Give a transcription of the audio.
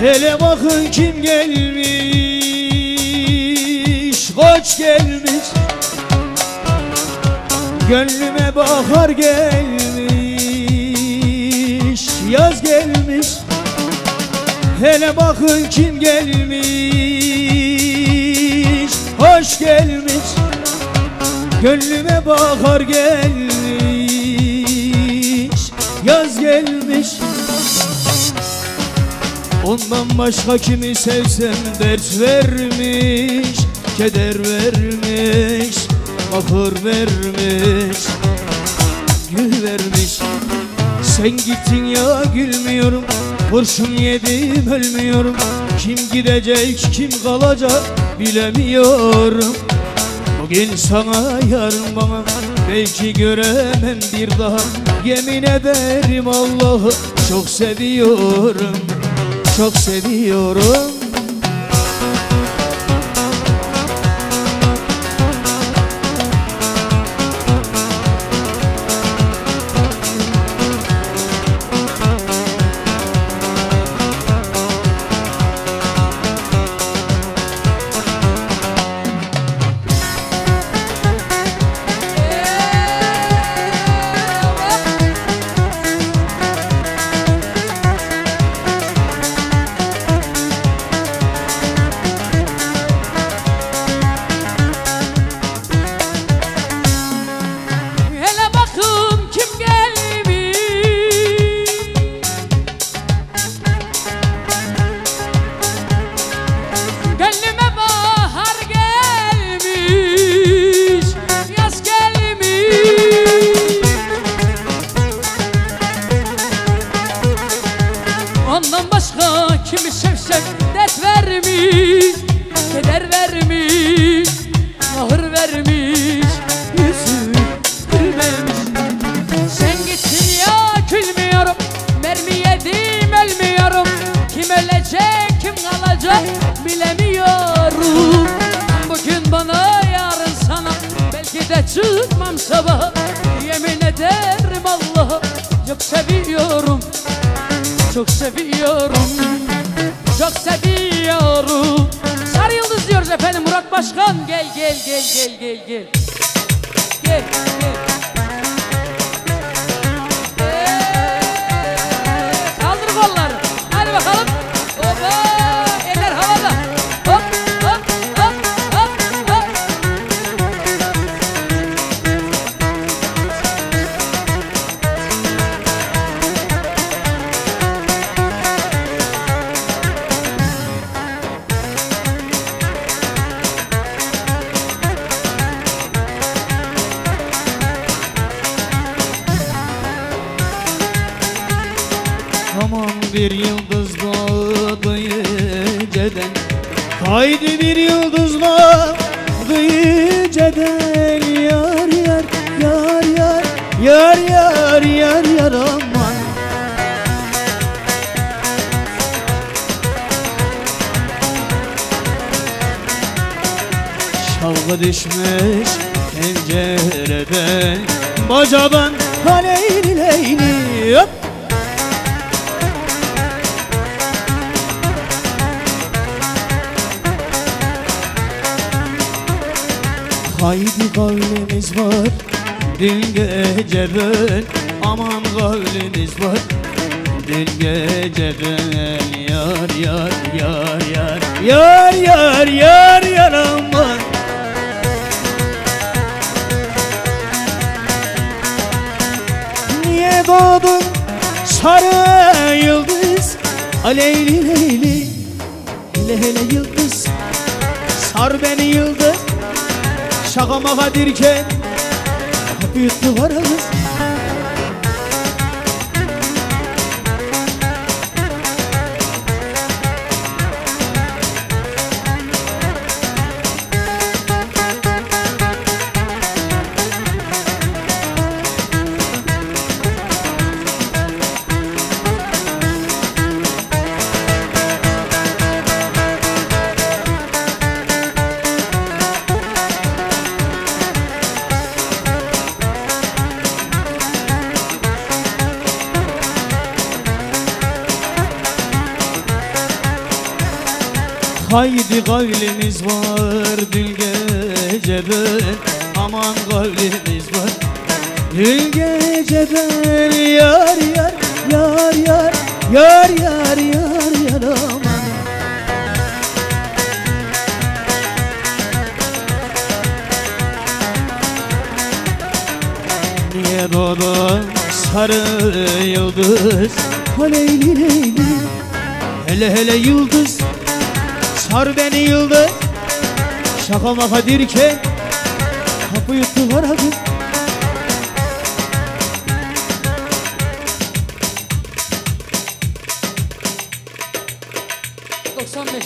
Hele bakın kim gelmiş Koç gelmiş. Gönlüme bahar gelmiş Yaz gelmiş. Hele bakın kim gelmiş Hoş gelmiş. Gönlüme bahar gelmiş Ondan başka kimi sevsem dert vermiş Keder vermiş Kahır vermiş Gül vermiş. Sen gittin ya gülmüyorum Kurşun yedim ölmüyorum. Kim gidecek kim kalacak bilemiyorum. Bugün sana yarın bana Belki göremem bir daha. Yemin ederim Allah'ı çok seviyorum Çok seviyorum vermiş Keder vermiş Ahır vermiş Yüzü gülmemiş. Sen gittin ya gülmüyorum Mermi yedim ölmüyorum. Kim ölecek kim kalacak bilemiyorum. Bugün bana yarın sana Belki de çıkmam sabah Yemin ederim Allah'a Çok seviyorum çok seviyorum Çok seviyorum Sarı Yıldız diyoruz efendim Murat Başkan. Gel gel gel gel gel gel. Gel gel bir yıldız doğdu geceden Haydi bir yıldız doğdu geceden Yar yar yar yar Yar yar yar yar aman. Çalgı düşmüş pencereden Bacadan ha leyli hop Haydi kavlimiz var Dün geceden Aman kavlimiz var Dün geceden Yar yar yar yar Yar yar yar yar aman. Niye doğdun sarı yıldız? Aleyli leyli Hele hele yıldız. Sar beni yıldız Şaka maka Büyük duvarımız Haydi kavlimiz var dün geceden Aman kavlimiz var. Dün geceden yar yar yar yar Yar yar yar yar aman. Niye doğdu sarı yıldız? Aleyli leyli Hele hele yıldız Sar beni yıldız Şaka maka dirken Kapı yuttu var abi Doksan beş,